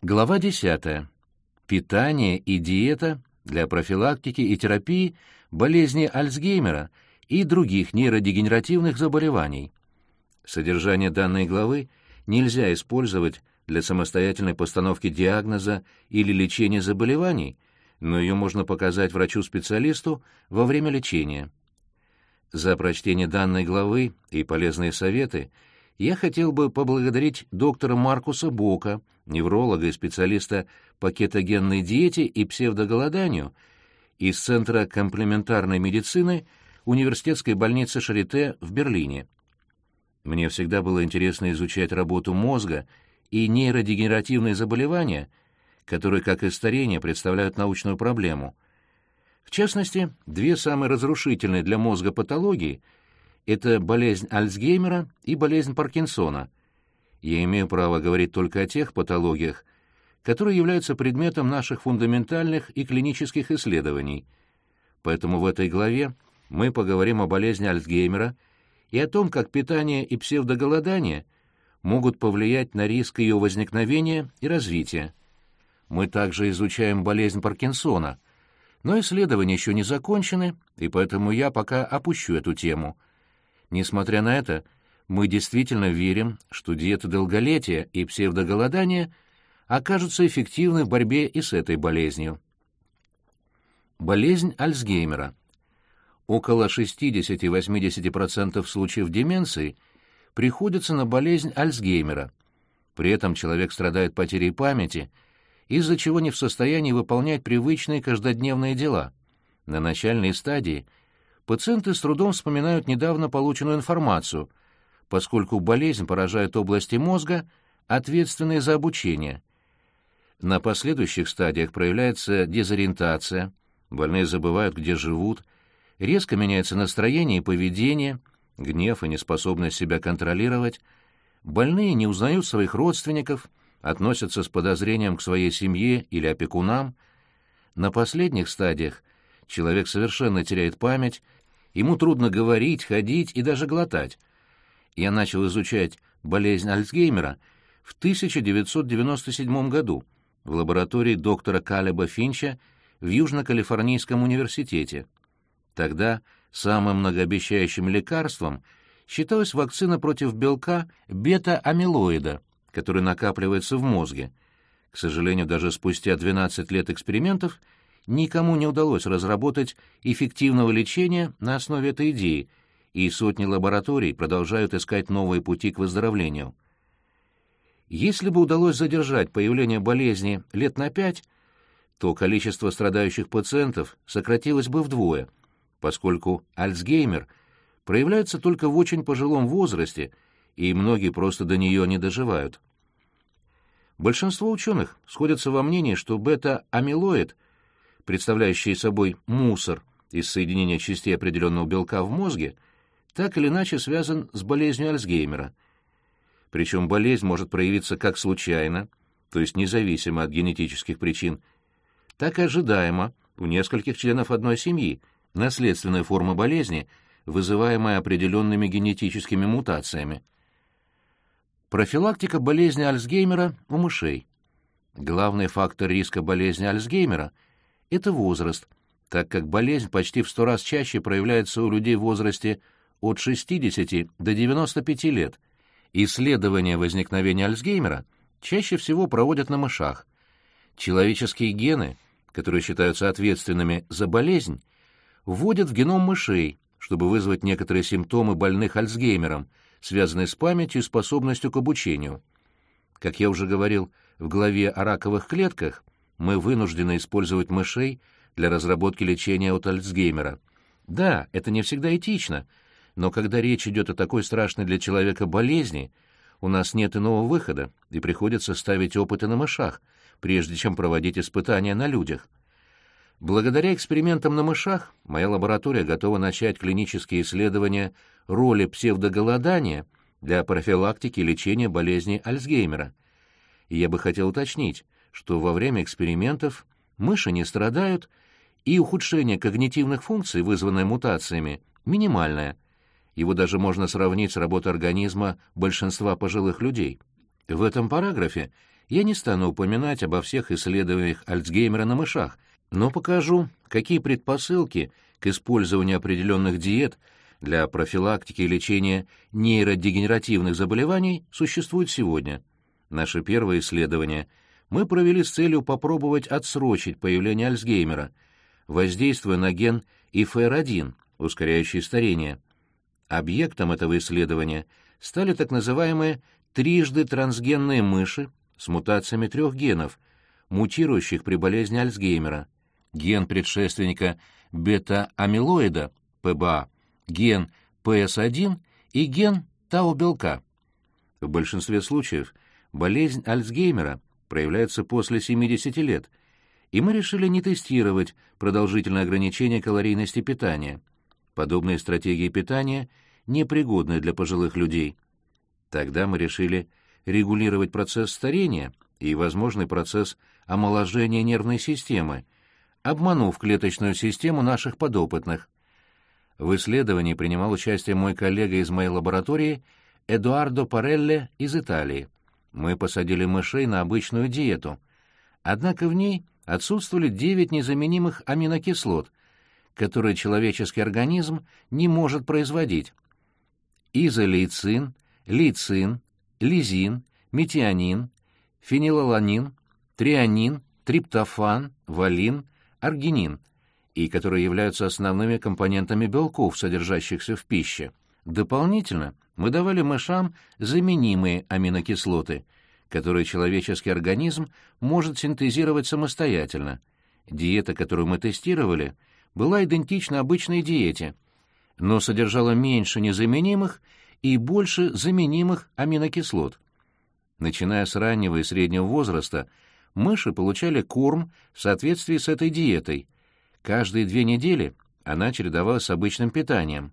Глава 10. Питание и диета для профилактики и терапии болезни Альцгеймера и других нейродегенеративных заболеваний. Содержание данной главы нельзя использовать для самостоятельной постановки диагноза или лечения заболеваний, но ее можно показать врачу-специалисту во время лечения. За прочтение данной главы и полезные советы я хотел бы поблагодарить доктора Маркуса Бока, невролога и специалиста по кетогенной диете и псевдоголоданию из Центра комплементарной медицины Университетской больницы Шарите в Берлине. Мне всегда было интересно изучать работу мозга и нейродегенеративные заболевания, которые, как и старение, представляют научную проблему — в частности, две самые разрушительные для мозга патологии – это болезнь Альцгеймера и болезнь Паркинсона. Я имею право говорить только о тех патологиях, которые являются предметом наших фундаментальных и клинических исследований. Поэтому в этой главе мы поговорим о болезни Альцгеймера и о том, как питание и псевдоголодание могут повлиять на риск ее возникновения и развития. Мы также изучаем болезнь Паркинсона – но исследования еще не закончены, и поэтому я пока опущу эту тему. Несмотря на это, мы действительно верим, что диета долголетия и псевдоголодание окажутся эффективны в борьбе и с этой болезнью. Болезнь Альцгеймера. Около 60-80% случаев деменции приходится на болезнь Альцгеймера. При этом человек страдает потерей памяти – из-за чего не в состоянии выполнять привычные каждодневные дела. На начальной стадии пациенты с трудом вспоминают недавно полученную информацию, поскольку болезнь поражает области мозга, ответственные за обучение. На последующих стадиях проявляется дезориентация, больные забывают, где живут, резко меняется настроение и поведение, гнев и неспособность себя контролировать, больные не узнают своих родственников, относятся с подозрением к своей семье или опекунам. На последних стадиях человек совершенно теряет память, ему трудно говорить, ходить и даже глотать. Я начал изучать болезнь Альцгеймера в 1997 году в лаборатории доктора Калеба Финча в Южно-Калифорнийском университете. Тогда самым многообещающим лекарством считалась вакцина против белка бета-амилоида – который накапливается в мозге. К сожалению, даже спустя 12 лет экспериментов никому не удалось разработать эффективного лечения на основе этой идеи, и сотни лабораторий продолжают искать новые пути к выздоровлению. Если бы удалось задержать появление болезни лет на пять, то количество страдающих пациентов сократилось бы вдвое, поскольку Альцгеймер проявляется только в очень пожилом возрасте – и многие просто до нее не доживают. Большинство ученых сходятся во мнении, что бета-амилоид, представляющий собой мусор из соединения частей определенного белка в мозге, так или иначе связан с болезнью Альцгеймера. Причем болезнь может проявиться как случайно, то есть независимо от генетических причин, так и ожидаемо у нескольких членов одной семьи, наследственная форма болезни, вызываемая определенными генетическими мутациями. Профилактика болезни Альцгеймера у мышей. Главный фактор риска болезни Альцгеймера – это возраст, так как болезнь почти в сто раз чаще проявляется у людей в возрасте от 60 до 95 лет. Исследования возникновения Альцгеймера чаще всего проводят на мышах. Человеческие гены, которые считаются ответственными за болезнь, вводят в геном мышей, чтобы вызвать некоторые симптомы больных Альцгеймером – связанные с памятью и способностью к обучению. Как я уже говорил в главе о раковых клетках, мы вынуждены использовать мышей для разработки лечения от Альцгеймера. Да, это не всегда этично, но когда речь идет о такой страшной для человека болезни, у нас нет иного выхода, и приходится ставить опыты на мышах, прежде чем проводить испытания на людях. Благодаря экспериментам на мышах моя лаборатория готова начать клинические исследования роли псевдоголодания для профилактики и лечения болезни Альцгеймера. И я бы хотел уточнить, что во время экспериментов мыши не страдают, и ухудшение когнитивных функций, вызванное мутациями, минимальное. Его даже можно сравнить с работой организма большинства пожилых людей. В этом параграфе я не стану упоминать обо всех исследованиях Альцгеймера на мышах, но покажу, какие предпосылки к использованию определенных диет для профилактики и лечения нейродегенеративных заболеваний существуют сегодня. Наше первое исследование мы провели с целью попробовать отсрочить появление Альцгеймера, воздействуя на ген ИФР1, ускоряющий старение. Объектом этого исследования стали так называемые трижды трансгенные мыши с мутациями трех генов, мутирующих при болезни Альцгеймера. Ген предшественника бета-амилоида, ПБА, ген ПС1 и ген тау-белка. В большинстве случаев болезнь Альцгеймера проявляется после 70 лет, и мы решили не тестировать продолжительное ограничение калорийности питания. Подобные стратегии питания непригодны для пожилых людей. Тогда мы решили регулировать процесс старения и возможный процесс омоложения нервной системы, обманув клеточную систему наших подопытных. В исследовании принимал участие мой коллега из моей лаборатории Эдуардо Парелле из Италии. Мы посадили мышей на обычную диету. Однако в ней отсутствовали 9 незаменимых аминокислот, которые человеческий организм не может производить. Изолейцин, лейцин, лизин, метионин, фенилаланин, трианин, триптофан, валин, аргинин, и которые являются основными компонентами белков, содержащихся в пище. Дополнительно мы давали мышам заменимые аминокислоты, которые человеческий организм может синтезировать самостоятельно. Диета, которую мы тестировали, была идентична обычной диете, но содержала меньше незаменимых и больше заменимых аминокислот. Начиная с раннего и среднего возраста, мыши получали корм в соответствии с этой диетой. Каждые две недели она чередовалась с обычным питанием.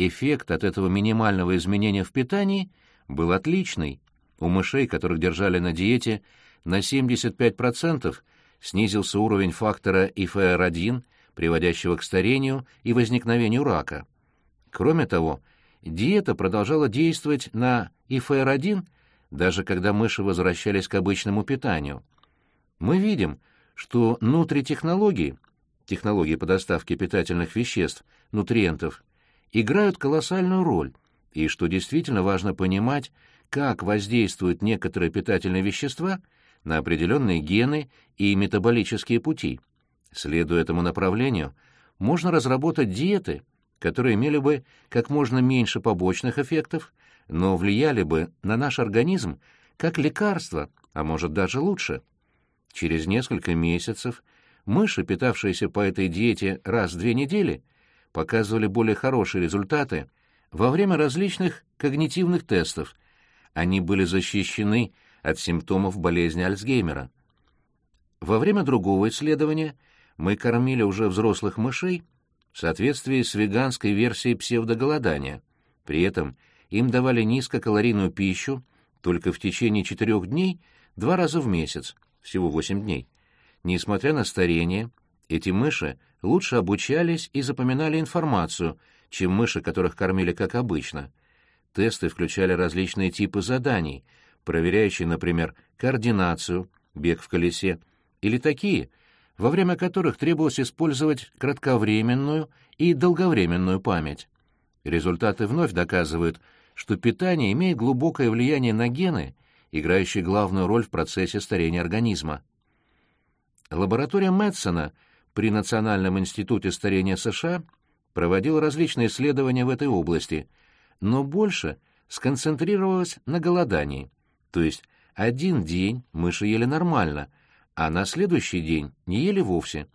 Эффект от этого минимального изменения в питании был отличный. У мышей, которых держали на диете, на 75% снизился уровень фактора ИФР1, приводящего к старению и возникновению рака. Кроме того, Диета продолжала действовать на ИФР-1, даже когда мыши возвращались к обычному питанию. Мы видим, что нутритехнологии, технологии по доставке питательных веществ, нутриентов, играют колоссальную роль, и что действительно важно понимать, как воздействуют некоторые питательные вещества на определенные гены и метаболические пути. Следуя этому направлению, можно разработать диеты – которые имели бы как можно меньше побочных эффектов, но влияли бы на наш организм как лекарство, а может даже лучше. Через несколько месяцев мыши, питавшиеся по этой диете раз в две недели, показывали более хорошие результаты во время различных когнитивных тестов. Они были защищены от симптомов болезни Альцгеймера. Во время другого исследования мы кормили уже взрослых мышей в соответствии с веганской версией псевдоголодания. При этом им давали низкокалорийную пищу только в течение четырех дней два раза в месяц, всего восемь дней. Несмотря на старение, эти мыши лучше обучались и запоминали информацию, чем мыши, которых кормили как обычно. Тесты включали различные типы заданий, проверяющие, например, координацию, бег в колесе, или такие, во время которых требовалось использовать кратковременную и долговременную память. Результаты вновь доказывают, что питание имеет глубокое влияние на гены, играющие главную роль в процессе старения организма. Лаборатория Мэтсона при Национальном институте старения США проводила различные исследования в этой области, но больше сконцентрировалась на голодании, то есть один день мыши ели нормально, а на следующий день не ели вовсе.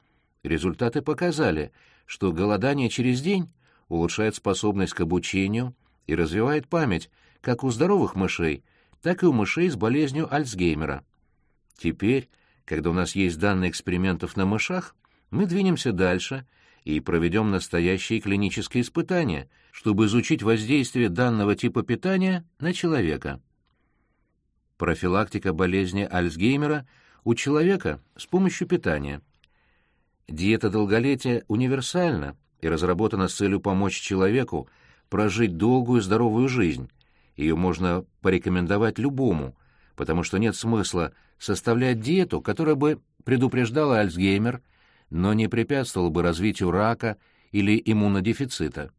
Результаты показали, что голодание через день улучшает способность к обучению и развивает память как у здоровых мышей, так и у мышей с болезнью Альцгеймера. Теперь, когда у нас есть данные экспериментов на мышах, мы двинемся дальше и проведем настоящие клинические испытания, чтобы изучить воздействие данного типа питания на человека. Профилактика болезни Альцгеймера – у человека с помощью питания. Диета долголетия универсальна и разработана с целью помочь человеку прожить долгую здоровую жизнь. Ее можно порекомендовать любому, потому что нет смысла составлять диету, которая бы предупреждала Альцгеймер, но не препятствовала бы развитию рака или иммунодефицита.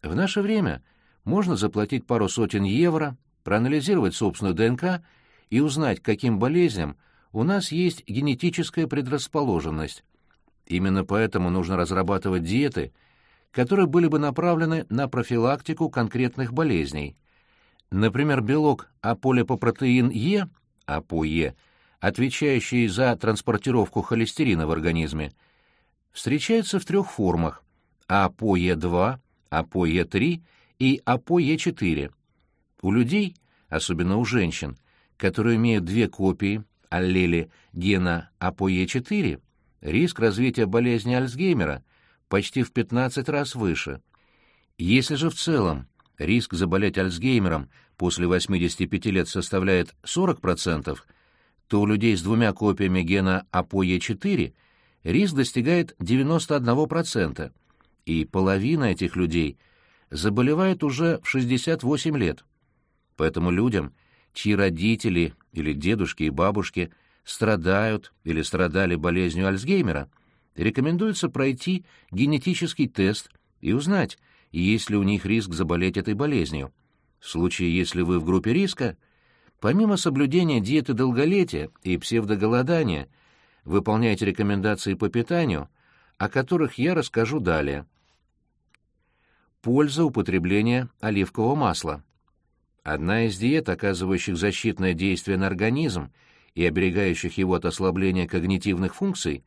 В наше время можно заплатить пару сотен евро, проанализировать собственную ДНК и узнать, каким болезням у нас есть генетическая предрасположенность. Именно поэтому нужно разрабатывать диеты, которые были бы направлены на профилактику конкретных болезней. Например, белок аполипопротеин Е, АПОЕ, отвечающий за транспортировку холестерина в организме, встречается в трех формах – АПОЕ2, АПОЕ3 и АПОЕ4. У людей, особенно у женщин, которые имеют две копии аллели гена АПОЕ4, риск развития болезни Альцгеймера почти в 15 раз выше. Если же в целом риск заболеть Альцгеймером после 85 лет составляет 40%, то у людей с двумя копиями гена АПОЕ4 риск достигает 91%, и половина этих людей заболевает уже в 68 лет. Поэтому людям, чьи родители или дедушки и бабушки страдают или страдали болезнью Альцгеймера, рекомендуется пройти генетический тест и узнать, есть ли у них риск заболеть этой болезнью. В случае, если вы в группе риска, помимо соблюдения диеты долголетия и псевдоголодания, выполняйте рекомендации по питанию, о которых я расскажу далее. Польза употребления оливкового масла. Одна из диет, оказывающих защитное действие на организм и оберегающих его от ослабления когнитивных функций,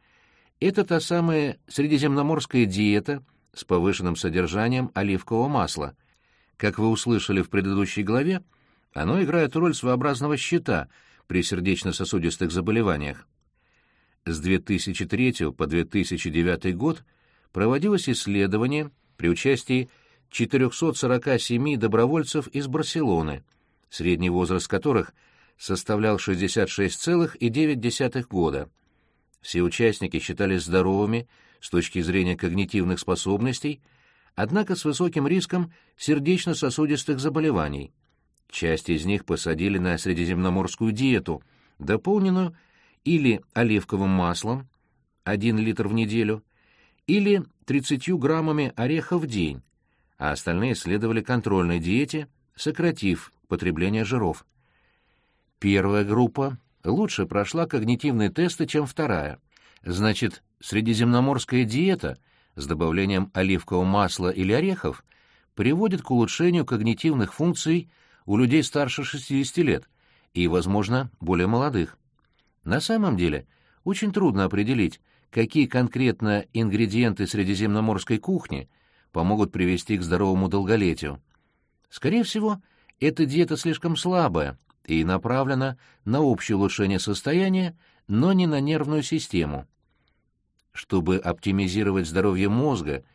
это та самая средиземноморская диета с повышенным содержанием оливкового масла. Как вы услышали в предыдущей главе, оно играет роль своеобразного щита при сердечно-сосудистых заболеваниях. С 2003 по 2009 год проводилось исследование при участии 447 добровольцев из Барселоны, средний возраст которых составлял 66,9 года. Все участники считались здоровыми с точки зрения когнитивных способностей, однако с высоким риском сердечно-сосудистых заболеваний. Часть из них посадили на средиземноморскую диету, дополненную или оливковым маслом, 1 литр в неделю, или 30 граммами ореха в день, а остальные следовали контрольной диете, сократив потребление жиров. Первая группа лучше прошла когнитивные тесты, чем вторая. Значит, средиземноморская диета с добавлением оливкового масла или орехов приводит к улучшению когнитивных функций у людей старше 60 лет и, возможно, более молодых. На самом деле, очень трудно определить, какие конкретно ингредиенты средиземноморской кухни – помогут привести к здоровому долголетию. Скорее всего, эта диета слишком слабая и направлена на общее улучшение состояния, но не на нервную систему. Чтобы оптимизировать здоровье мозга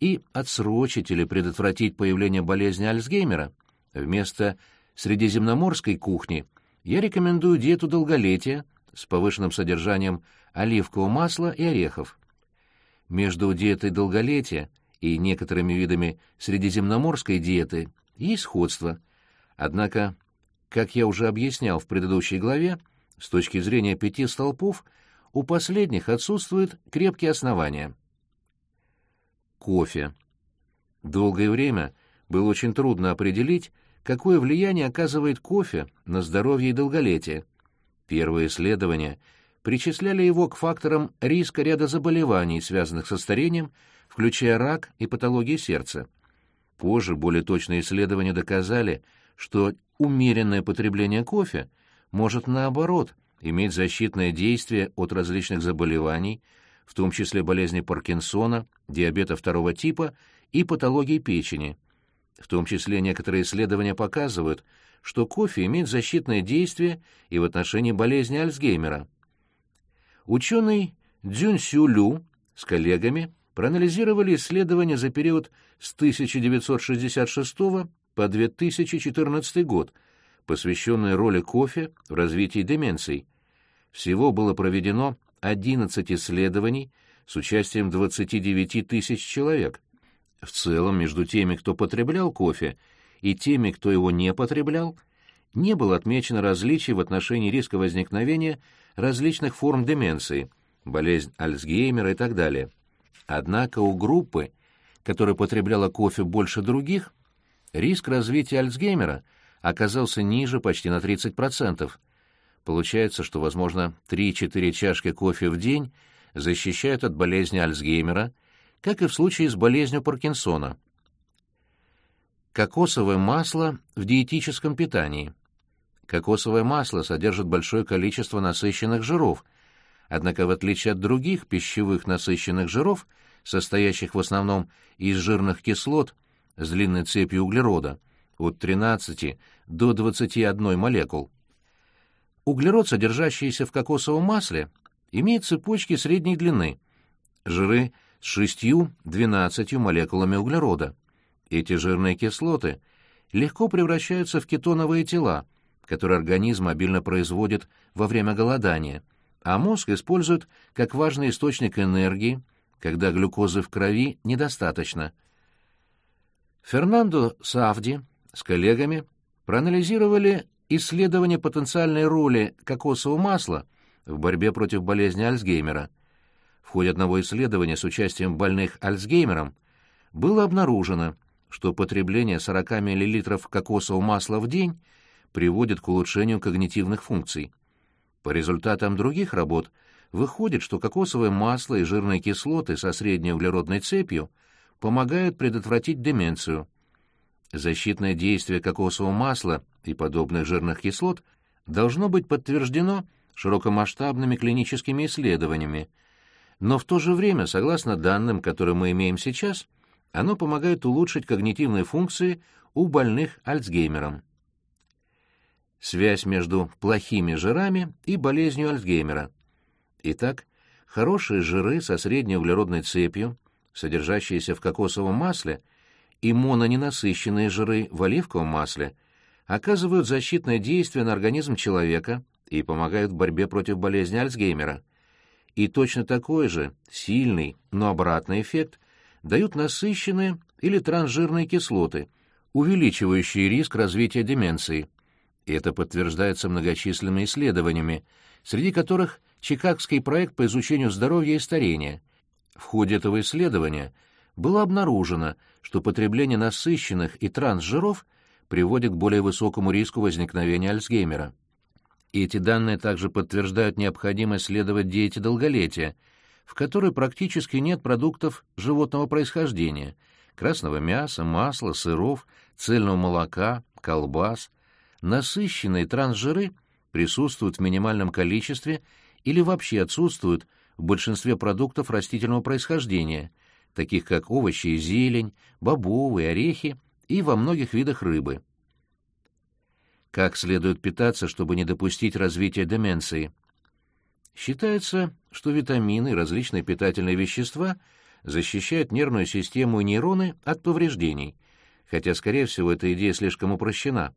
и отсрочить или предотвратить появление болезни Альцгеймера, вместо средиземноморской кухни я рекомендую диету долголетия с повышенным содержанием оливкового масла и орехов. Между диетой долголетия и некоторыми видами средиземноморской диеты есть сходство. Однако, как я уже объяснял в предыдущей главе, с точки зрения пяти столпов, у последних отсутствуют крепкие основания. Кофе. Долгое время было очень трудно определить, какое влияние оказывает кофе на здоровье и долголетие. Первые исследования причисляли его к факторам риска ряда заболеваний, связанных со старением, включая рак и патологии сердца. Позже более точные исследования доказали, что умеренное потребление кофе может, наоборот, иметь защитное действие от различных заболеваний, в том числе болезни Паркинсона, диабета второго типа и патологии печени. В том числе некоторые исследования показывают, что кофе имеет защитное действие и в отношении болезни Альцгеймера. Ученый Дзюнь Сю Лю с коллегами проанализировали исследования за период с 1966 по 2014 год, посвященные роли кофе в развитии деменций. Всего было проведено 11 исследований с участием 29 тысяч человек. В целом, между теми, кто потреблял кофе, и теми, кто его не потреблял, не было отмечено различий в отношении риска возникновения различных форм деменции, болезнь Альцгеймера и так далее. Однако у группы, которая потребляла кофе больше других, риск развития Альцгеймера оказался ниже почти на 30%. Получается, что, возможно, 3-4 чашки кофе в день защищают от болезни Альцгеймера, как и в случае с болезнью Паркинсона. Кокосовое масло в диетическом питании. Кокосовое масло содержит большое количество насыщенных жиров, однако в отличие от других пищевых насыщенных жиров, состоящих в основном из жирных кислот с длинной цепью углерода, от 13 до 21 молекул, углерод, содержащийся в кокосовом масле, имеет цепочки средней длины, жиры с 6-12 молекулами углерода. Эти жирные кислоты легко превращаются в кетоновые тела, которые организм обильно производит во время голодания, а мозг использует как важный источник энергии, когда глюкозы в крови недостаточно. Фернандо Савди с коллегами проанализировали исследование потенциальной роли кокосового масла в борьбе против болезни Альцгеймера. В ходе одного исследования с участием больных Альцгеймером было обнаружено, что потребление 40 мл кокосового масла в день приводит к улучшению когнитивных функций. По результатам других работ выходит, что кокосовое масло и жирные кислоты со средней углеродной цепью помогают предотвратить деменцию. Защитное действие кокосового масла и подобных жирных кислот должно быть подтверждено широкомасштабными клиническими исследованиями, но в то же время, согласно данным, которые мы имеем сейчас, оно помогает улучшить когнитивные функции у больных Альцгеймером. Связь между плохими жирами и болезнью Альцгеймера. Итак, хорошие жиры со средней углеродной цепью, содержащиеся в кокосовом масле, и мононенасыщенные жиры в оливковом масле оказывают защитное действие на организм человека и помогают в борьбе против болезни Альцгеймера. И точно такой же, сильный, но обратный эффект дают насыщенные или трансжирные кислоты, увеличивающие риск развития деменции. И это подтверждается многочисленными исследованиями, среди которых Чикагский проект по изучению здоровья и старения. В ходе этого исследования было обнаружено, что потребление насыщенных и трансжиров приводит к более высокому риску возникновения Альцгеймера. И эти данные также подтверждают необходимость следовать диете долголетия, в которой практически нет продуктов животного происхождения – красного мяса, масла, сыров, цельного молока, колбас. Насыщенные трансжиры присутствуют в минимальном количестве или вообще отсутствуют в большинстве продуктов растительного происхождения – таких как овощи и зелень, бобовые, орехи и во многих видах рыбы. Как следует питаться, чтобы не допустить развития деменции? Считается, что витамины и различные питательные вещества защищают нервную систему и нейроны от повреждений, хотя, скорее всего, эта идея слишком упрощена.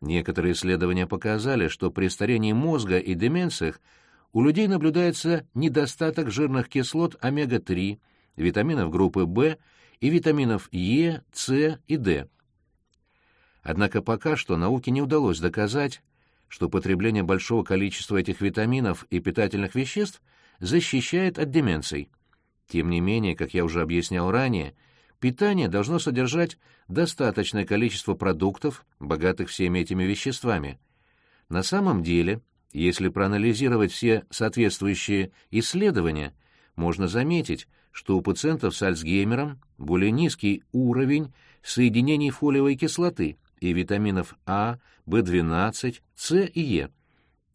Некоторые исследования показали, что при старении мозга и деменциях у людей наблюдается недостаток жирных кислот омега-3, витаминов группы В и витаминов Е, С и Д. Однако пока что науке не удалось доказать, что потребление большого количества этих витаминов и питательных веществ защищает от деменций. Тем не менее, как я уже объяснял ранее, питание должно содержать достаточное количество продуктов, богатых всеми этими веществами. На самом деле, если проанализировать все соответствующие исследования, можно заметить, что у пациентов с Альцгеймером более низкий уровень соединений фолиевой кислоты и витаминов А, В12, С и Е.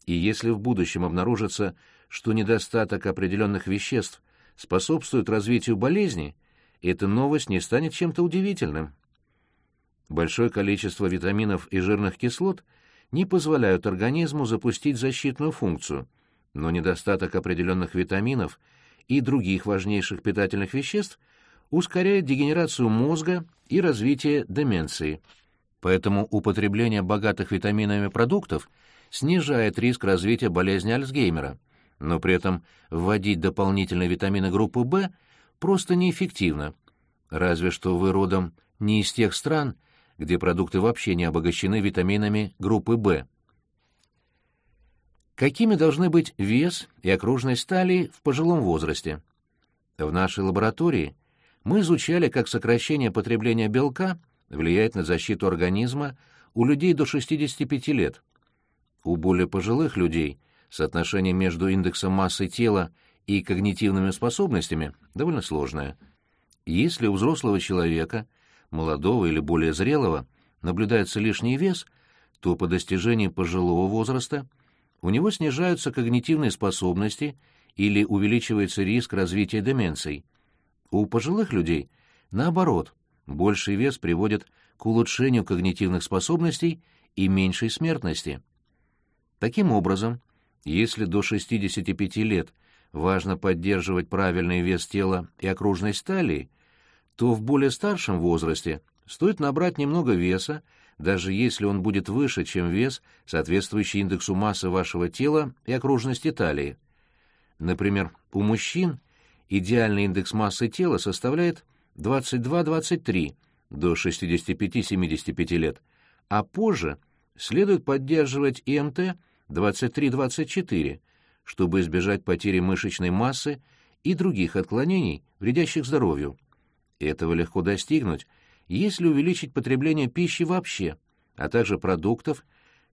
И если в будущем обнаружится, что недостаток определенных веществ способствует развитию болезни, эта новость не станет чем-то удивительным. Большое количество витаминов и жирных кислот не позволяют организму запустить защитную функцию, но недостаток определенных витаминов – и других важнейших питательных веществ ускоряет дегенерацию мозга и развитие деменции. Поэтому употребление богатых витаминами продуктов снижает риск развития болезни Альцгеймера, но при этом вводить дополнительные витамины группы В просто неэффективно. Разве что вы родом не из тех стран, где продукты вообще не обогащены витаминами группы В. Какими должны быть вес и окружность талии в пожилом возрасте? В нашей лаборатории мы изучали, как сокращение потребления белка влияет на защиту организма у людей до 65 лет. У более пожилых людей соотношение между индексом массы тела и когнитивными способностями довольно сложное. Если у взрослого человека, молодого или более зрелого, наблюдается лишний вес, то по достижении пожилого возраста у него снижаются когнитивные способности или увеличивается риск развития деменций. У пожилых людей, наоборот, больший вес приводит к улучшению когнитивных способностей и меньшей смертности. Таким образом, если до 65 лет важно поддерживать правильный вес тела и окружность талии, то в более старшем возрасте стоит набрать немного веса, даже если он будет выше, чем вес, соответствующий индексу массы вашего тела и окружности талии. Например, у мужчин идеальный индекс массы тела составляет 22-23 до 65-75 лет, а позже следует поддерживать ИМТ 23-24, чтобы избежать потери мышечной массы и других отклонений, вредящих здоровью. Этого легко достигнуть, если увеличить потребление пищи вообще, а также продуктов,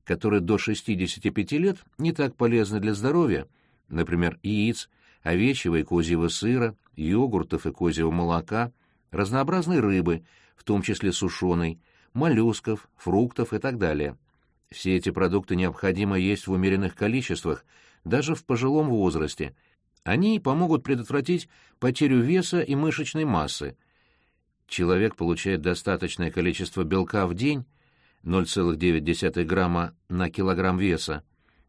которые до 65 лет не так полезны для здоровья, например, яиц, овечьего и козьего сыра, йогуртов и козьего молока, разнообразной рыбы, в том числе сушеной, моллюсков, фруктов и так далее. Все эти продукты необходимо есть в умеренных количествах, даже в пожилом возрасте. Они помогут предотвратить потерю веса и мышечной массы. Человек получает достаточное количество белка в день, 0,9 грамма на килограмм веса,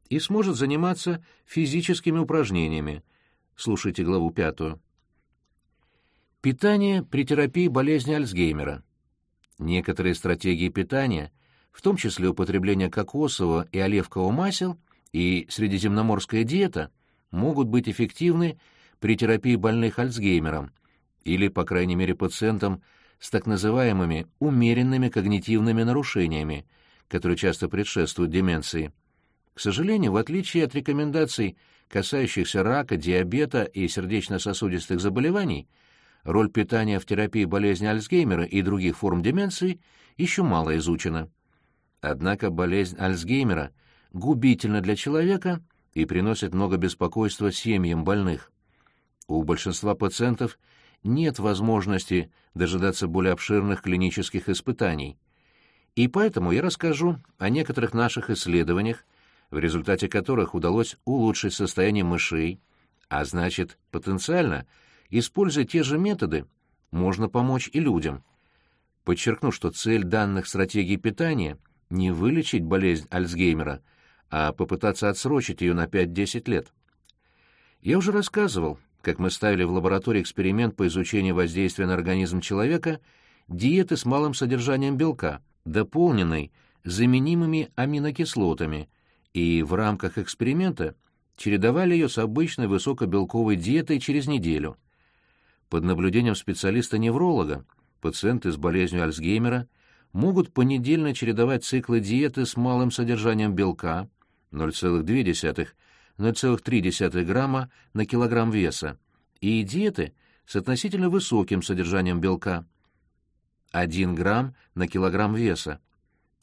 и сможет заниматься физическими упражнениями. Слушайте главу пятую. Питание при терапии болезни Альцгеймера. Некоторые стратегии питания, в том числе употребление кокосового и оливкового масел и средиземноморская диета, могут быть эффективны при терапии больных Альцгеймером или, по крайней мере, пациентам с так называемыми умеренными когнитивными нарушениями, которые часто предшествуют деменции. К сожалению, в отличие от рекомендаций, касающихся рака, диабета и сердечно-сосудистых заболеваний, роль питания в терапии болезни Альцгеймера и других форм деменции еще мало изучена. Однако болезнь Альцгеймера губительна для человека и приносит много беспокойства семьям больных. У большинства пациентов нет возможности дожидаться более обширных клинических испытаний. И поэтому я расскажу о некоторых наших исследованиях, в результате которых удалось улучшить состояние мышей, а значит, потенциально, используя те же методы, можно помочь и людям. Подчеркну, что цель данных стратегий питания – не вылечить болезнь Альцгеймера, а попытаться отсрочить ее на 5-10 лет. Я уже рассказывал, как мы ставили в лаборатории эксперимент по изучению воздействия на организм человека диеты с малым содержанием белка, дополненной заменимыми аминокислотами – и в рамках эксперимента чередовали ее с обычной высокобелковой диетой через неделю. Под наблюдением специалиста-невролога пациенты с болезнью Альцгеймера могут понедельно чередовать циклы диеты с малым содержанием белка 0,2-0,3 грамма на килограмм веса и диеты с относительно высоким содержанием белка 1 грамм на килограмм веса.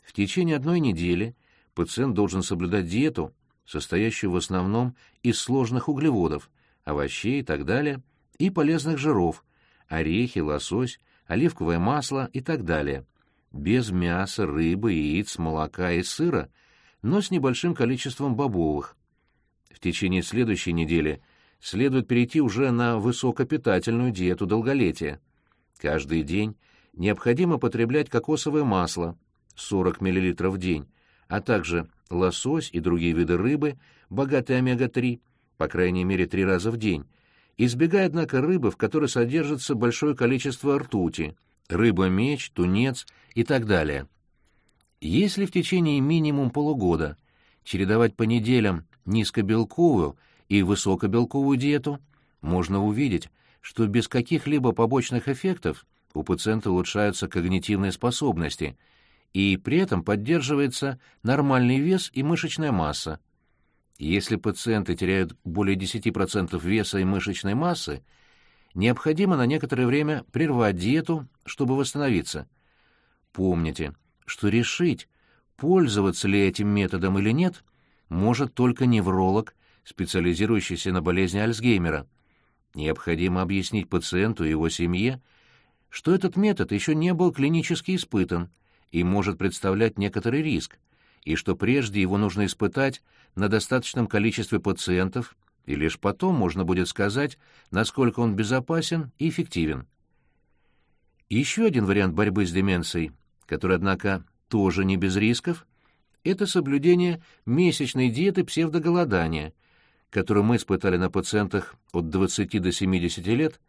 В течение одной недели пациент должен соблюдать диету, состоящую в основном из сложных углеводов, овощей и так далее, и полезных жиров, орехи, лосось, оливковое масло и так далее, без мяса, рыбы, яиц, молока и сыра, но с небольшим количеством бобовых. В течение следующей недели следует перейти уже на высокопитательную диету долголетия. Каждый день необходимо потреблять кокосовое масло 40 мл в день, а также лосось и другие виды рыбы, богатые омега-3, по крайней мере три раза в день, избегая, однако, рыбы, в которой содержится большое количество ртути, рыба-меч, тунец и так далее. Если в течение минимум полугода чередовать по неделям низкобелковую и высокобелковую диету, можно увидеть, что без каких-либо побочных эффектов у пациента улучшаются когнитивные способности – и при этом поддерживается нормальный вес и мышечная масса. Если пациенты теряют более 10% веса и мышечной массы, необходимо на некоторое время прервать диету, чтобы восстановиться. Помните, что решить, пользоваться ли этим методом или нет, может только невролог, специализирующийся на болезни Альцгеймера. Необходимо объяснить пациенту и его семье, что этот метод еще не был клинически испытан и может представлять некоторый риск, и что прежде его нужно испытать на достаточном количестве пациентов, и лишь потом можно будет сказать, насколько он безопасен и эффективен. Еще один вариант борьбы с деменцией, который, однако, тоже не без рисков, это соблюдение месячной диеты псевдоголодания, которую мы испытали на пациентах от 20 до 70 лет,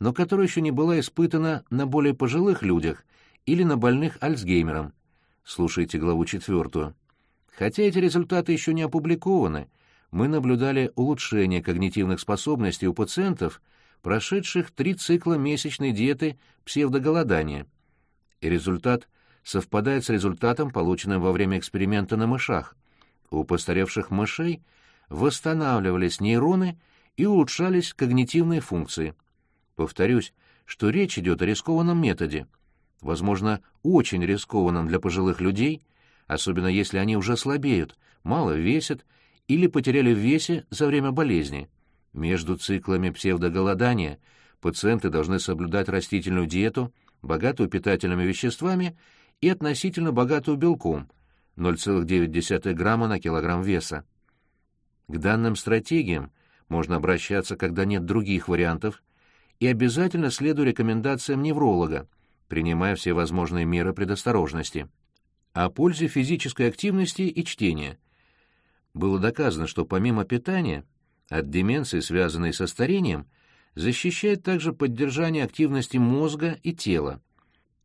но которая еще не была испытана на более пожилых людях или на больных Альцгеймером. Слушайте главу четвертую. Хотя эти результаты еще не опубликованы, мы наблюдали улучшение когнитивных способностей у пациентов, прошедших три цикла месячной диеты псевдоголодания. И результат совпадает с результатом, полученным во время эксперимента на мышах. У постаревших мышей восстанавливались нейроны и улучшались когнитивные функции. Повторюсь, что речь идет о рискованном методе, возможно, очень рискованном для пожилых людей, особенно если они уже слабеют, мало весят или потеряли в весе за время болезни. Между циклами псевдоголодания пациенты должны соблюдать растительную диету, богатую питательными веществами и относительно богатую белком 0,9 грамма на килограмм веса. К данным стратегиям можно обращаться, когда нет других вариантов, и обязательно следуя рекомендациям невролога, принимая все возможные меры предосторожности. О пользе физической активности и чтения. Было доказано, что помимо питания, от деменции, связанной со старением, защищает также поддержание активности мозга и тела.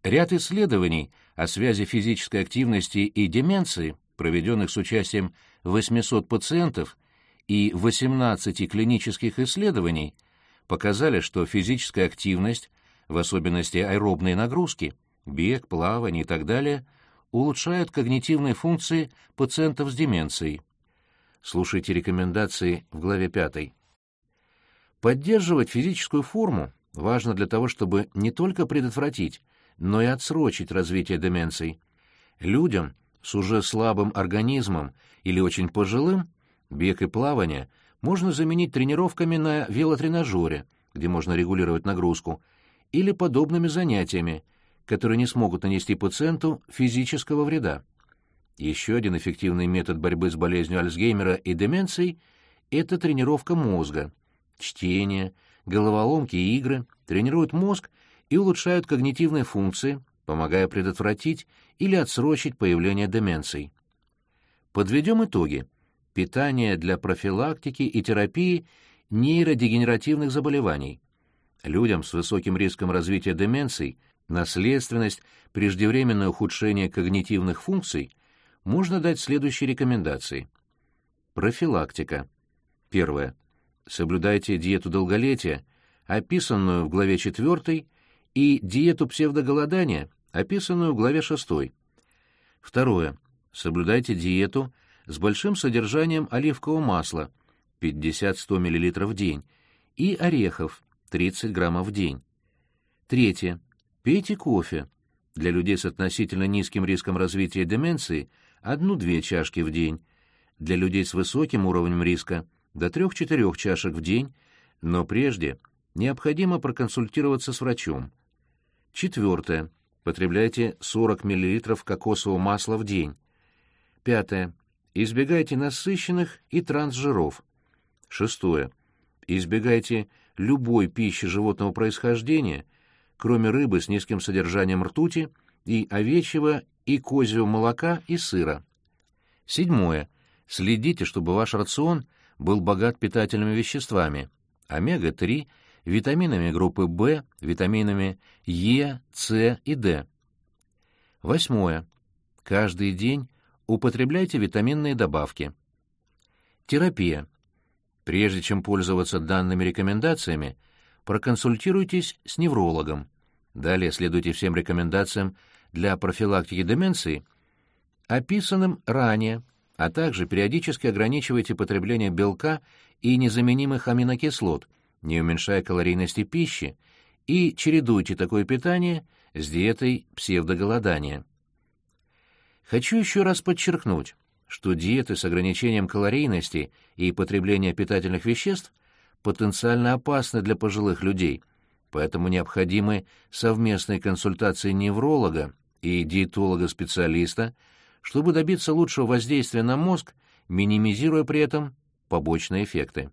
Ряд исследований о связи физической активности и деменции, проведенных с участием 800 пациентов и 18 клинических исследований, показали, что физическая активность, в особенности аэробные нагрузки, бег, плавание и так далее, улучшают когнитивные функции пациентов с деменцией. Слушайте рекомендации в главе 5. Поддерживать физическую форму важно для того, чтобы не только предотвратить, но и отсрочить развитие деменций. Людям с уже слабым организмом или очень пожилым бег и плавание можно заменить тренировками на велотренажере, где можно регулировать нагрузку, или подобными занятиями, которые не смогут нанести пациенту физического вреда. Еще один эффективный метод борьбы с болезнью Альцгеймера и деменцией – это тренировка мозга. Чтение, головоломки и игры тренируют мозг и улучшают когнитивные функции, помогая предотвратить или отсрочить появление деменций. Подведем итоги. Питание для профилактики и терапии нейродегенеративных заболеваний. Людям с высоким риском развития деменций, наследственность, преждевременное ухудшение когнитивных функций можно дать следующие рекомендации. Профилактика. Первое. Соблюдайте диету долголетия, описанную в главе 4 и диету псевдоголодания, описанную в главе 6. Второе. Соблюдайте диету с большим содержанием оливкового масла 50-100 мл в день и орехов 30 граммов в день. Третье. Пейте кофе. Для людей с относительно низким риском развития деменции одну-две чашки в день. Для людей с высоким уровнем риска до 3-4 чашек в день, но прежде необходимо проконсультироваться с врачом. Четвертое. Потребляйте 40 мл кокосового масла в день. Пятое. Избегайте насыщенных и трансжиров. Шестое. Избегайте любой пищи животного происхождения, кроме рыбы с низким содержанием ртути и овечьего и козьего молока и сыра. Седьмое. Следите, чтобы ваш рацион был богат питательными веществами, омега-3 витаминами группы В, витаминами Е, С и Д. Восьмое. Каждый день употребляйте витаминные добавки. Терапия. Прежде чем пользоваться данными рекомендациями, проконсультируйтесь с неврологом. Далее следуйте всем рекомендациям для профилактики деменции, описанным ранее, а также периодически ограничивайте потребление белка и незаменимых аминокислот, не уменьшая калорийности пищи, и чередуйте такое питание с диетой псевдоголодания. Хочу еще раз подчеркнуть, что диеты с ограничением калорийности и потребления питательных веществ потенциально опасны для пожилых людей, поэтому необходимы совместные консультации невролога и диетолога-специалиста, чтобы добиться лучшего воздействия на мозг, минимизируя при этом побочные эффекты.